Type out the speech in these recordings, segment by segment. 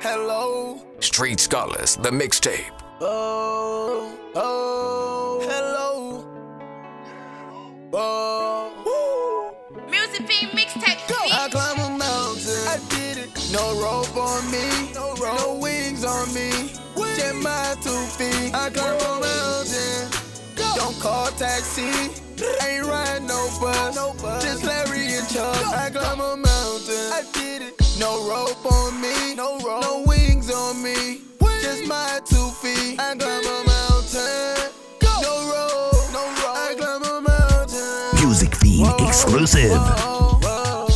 Hello. Street Scholars, the mixtape. Oh, oh, hello. Oh, woo. Music Fiend Mixtape. I climb a mountain. I did it. No rope on me. No, rope. no wings on me. Just my two feet. I climb a mountain. Don't call taxi. Ain't riding no bus. No bus. Just Larry and Chuck. I climb a mountain. I did it. No rope on me. No rope. No wings on me. Just my two feet. I climb a mountain. Go. No rope. No rope. I climb a mountain. Music Fiend exclusive. Whoa, whoa.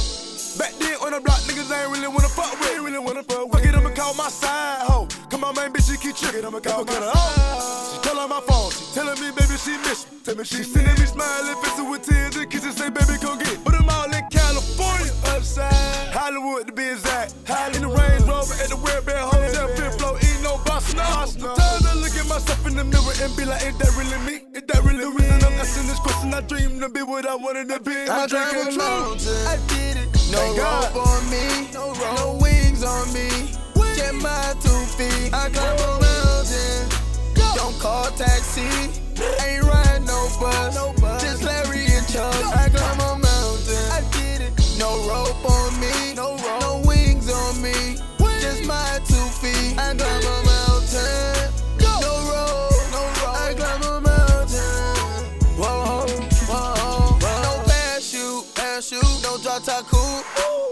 Back then on the block, niggas ain't really wanna fuck with. Ain't really wanna fuck with. Fuck it, I'ma call my side hoe. Come on, man, bitch, she keep tricking. I'ma call my side. She call on my phone. She telling me, baby, she miss me. Tell me she, sending me smiling faces with tears and kisses. Say, baby, come the Rover at the Webber Hotel, fifth floor, ain't no boss, no. To look at myself in the mirror and be like, ain't that really me? Is that really me? And I'm asking this question. I dream to be what I wanted to be. I My dream climb came a true. mountain. I did it. No Thank God. on me. No. No wings on me. Parachute. No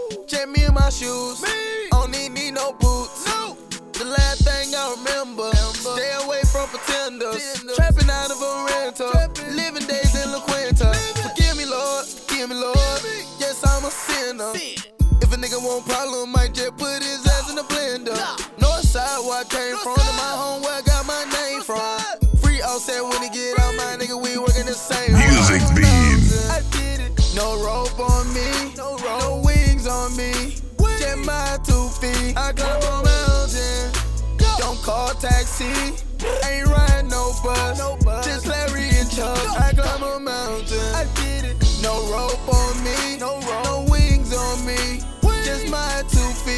cool. Just me in my shoes. Don't need, need no boots. No. The last thing I remember. Stay away from pretenders. Trapping out of a rental. Living days in La Quinta. Forgive me, Lord. Forgive me, Lord. Yes, I'm a sinner. If a nigga want problem, might just put his ass in the blender. North side where I came from, and my home where I got my name from. Free offset when he get out, my nigga, we working the same. I climb a mountain. Don't call taxi. Ain't riding no bus. No. Just Larry and Chuck. I climb a mountain. I did it. No rope on me. No, rope. wings on me. Just my two feet.